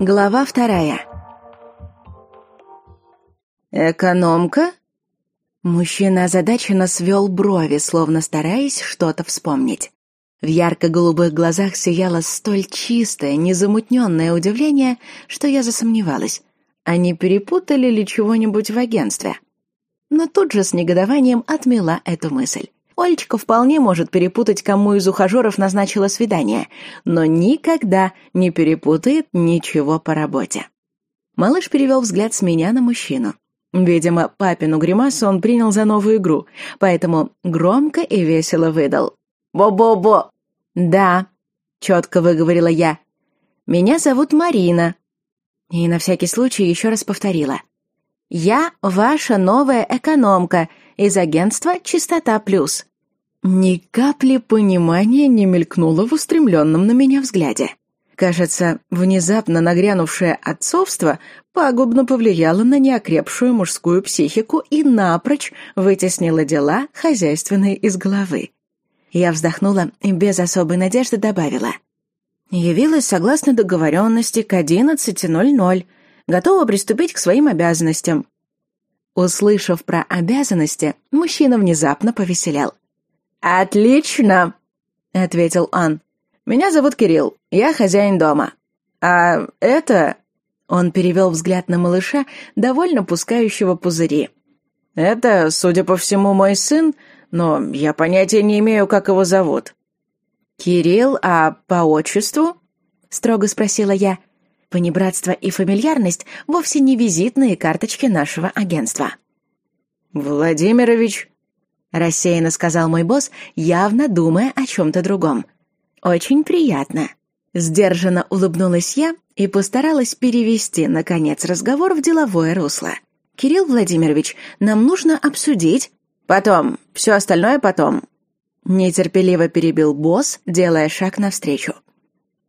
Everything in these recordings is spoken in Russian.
Глава вторая. «Экономка?» Мужчина озадаченно свел брови, словно стараясь что-то вспомнить. В ярко-голубых глазах сияло столь чистое, незамутненное удивление, что я засомневалась, они перепутали ли чего-нибудь в агентстве. Но тут же с негодованием отмела эту мысль. Олечка вполне может перепутать, кому из ухажеров назначила свидание, но никогда не перепутает ничего по работе. Малыш перевел взгляд с меня на мужчину. Видимо, папину гримасу он принял за новую игру, поэтому громко и весело выдал. «Бо-бо-бо!» «Да», — четко выговорила я. «Меня зовут Марина». И на всякий случай еще раз повторила. «Я ваша новая экономка из агентства «Чистота плюс». Ни капли понимания не мелькнуло в устремленном на меня взгляде. Кажется, внезапно нагрянувшее отцовство пагубно повлияло на неокрепшую мужскую психику и напрочь вытеснило дела хозяйственные из головы. Я вздохнула и без особой надежды добавила. Явилась согласно договоренности к 11.00, готова приступить к своим обязанностям. Услышав про обязанности, мужчина внезапно повеселел. «Отлично!» — ответил он. «Меня зовут Кирилл, я хозяин дома. А это...» Он перевел взгляд на малыша, довольно пускающего пузыри. «Это, судя по всему, мой сын, но я понятия не имею, как его зовут». «Кирилл, а по отчеству?» — строго спросила я. Понебратство и фамильярность вовсе не визитные карточки нашего агентства. «Владимирович», — рассеянно сказал мой босс, явно думая о чем-то другом. «Очень приятно». Сдержанно улыбнулась я и постаралась перевести, наконец, разговор в деловое русло. «Кирилл Владимирович, нам нужно обсудить...» «Потом. Все остальное потом». Нетерпеливо перебил босс, делая шаг навстречу.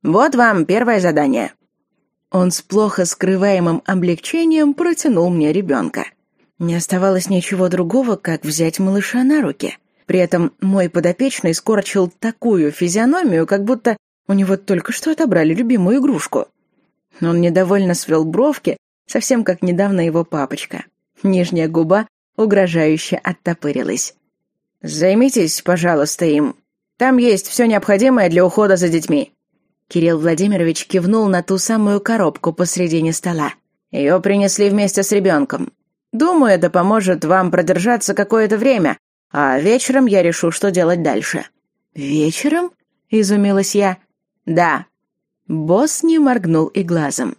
«Вот вам первое задание». Он с плохо скрываемым облегчением протянул мне ребенка. Не оставалось ничего другого, как взять малыша на руки. При этом мой подопечный скорчил такую физиономию, как будто у него только что отобрали любимую игрушку. Он недовольно свел бровки, совсем как недавно его папочка. Нижняя губа угрожающе оттопырилась. «Займитесь, пожалуйста, им. Там есть все необходимое для ухода за детьми». Кирилл Владимирович кивнул на ту самую коробку посредине стола. «Ее принесли вместе с ребенком. Думаю, это поможет вам продержаться какое-то время, а вечером я решу, что делать дальше». «Вечером?» — изумилась я. «Да». Босс не моргнул и глазом.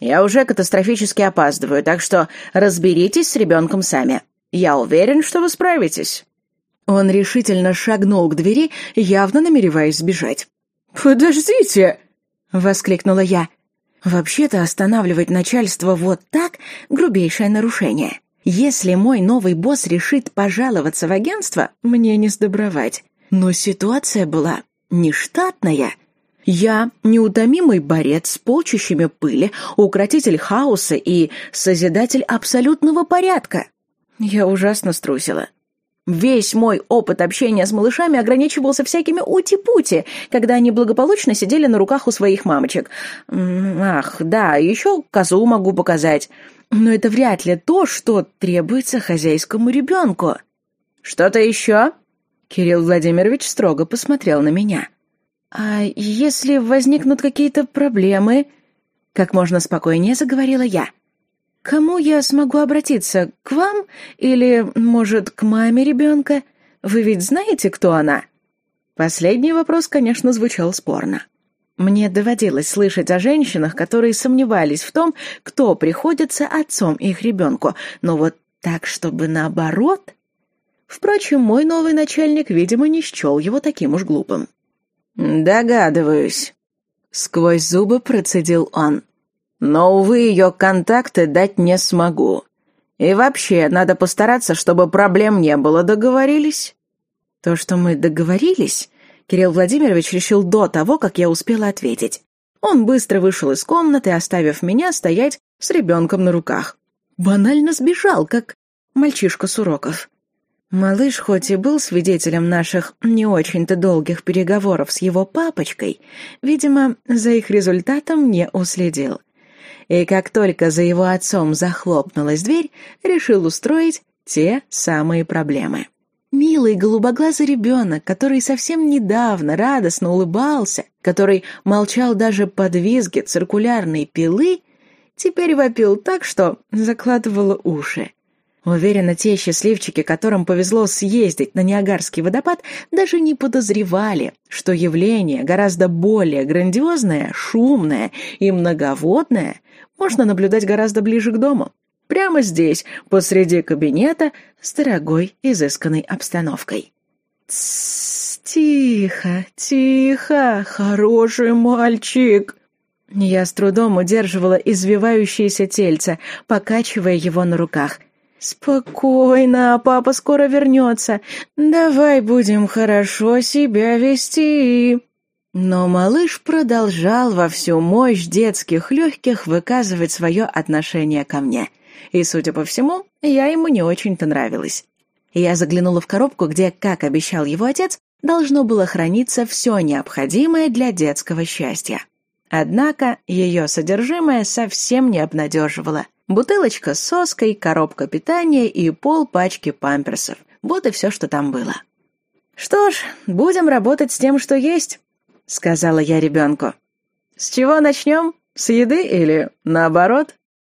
«Я уже катастрофически опаздываю, так что разберитесь с ребенком сами. Я уверен, что вы справитесь». Он решительно шагнул к двери, явно намереваясь сбежать. «Подождите!» — воскликнула я. «Вообще-то останавливать начальство вот так — грубейшее нарушение. Если мой новый босс решит пожаловаться в агентство, мне не сдобровать. Но ситуация была нештатная. Я неутомимый борец с полчищами пыли, укротитель хаоса и созидатель абсолютного порядка. Я ужасно струсила. Весь мой опыт общения с малышами ограничивался всякими ути-пути, когда они благополучно сидели на руках у своих мамочек. Ах, да, еще козу могу показать. Но это вряд ли то, что требуется хозяйскому ребенку. «Что-то еще?» Кирилл Владимирович строго посмотрел на меня. «А если возникнут какие-то проблемы?» Как можно спокойнее заговорила я. «Кому я смогу обратиться? К вам? Или, может, к маме ребенка? Вы ведь знаете, кто она?» Последний вопрос, конечно, звучал спорно. Мне доводилось слышать о женщинах, которые сомневались в том, кто приходится отцом их ребенку, но вот так, чтобы наоборот... Впрочем, мой новый начальник, видимо, не счел его таким уж глупым. «Догадываюсь», — сквозь зубы процедил он. Но, увы, ее контакты дать не смогу. И вообще, надо постараться, чтобы проблем не было, договорились?» То, что мы договорились, Кирилл Владимирович решил до того, как я успела ответить. Он быстро вышел из комнаты, оставив меня стоять с ребенком на руках. Банально сбежал, как мальчишка с уроков. Малыш хоть и был свидетелем наших не очень-то долгих переговоров с его папочкой, видимо, за их результатом не уследил. И как только за его отцом захлопнулась дверь, решил устроить те самые проблемы. Милый голубоглазый ребенок, который совсем недавно радостно улыбался, который молчал даже под визги циркулярной пилы, теперь вопил так, что закладывало уши. Уверена, те счастливчики, которым повезло съездить на Ниагарский водопад, даже не подозревали, что явление гораздо более грандиозное, шумное и многоводное можно наблюдать гораздо ближе к дому. Прямо здесь, посреди кабинета, с дорогой, изысканной обстановкой. «Тссс, тихо, тихо, хороший мальчик!» Я с трудом удерживала извивающееся тельце, покачивая его на руках. «Спокойно, папа скоро вернется. Давай будем хорошо себя вести». Но малыш продолжал во всю мощь детских легких выказывать свое отношение ко мне — и, судя по всему, я ему не очень-то нравилась. Я заглянула в коробку, где, как обещал его отец, должно было храниться все необходимое для детского счастья. Однако ее содержимое совсем не обнадеживало. Бутылочка с соской, коробка питания и пол пачки памперсов. Вот и все, что там было. «Что ж, будем работать с тем, что есть», — сказала я ребенку. «С чего начнем? С еды или наоборот?»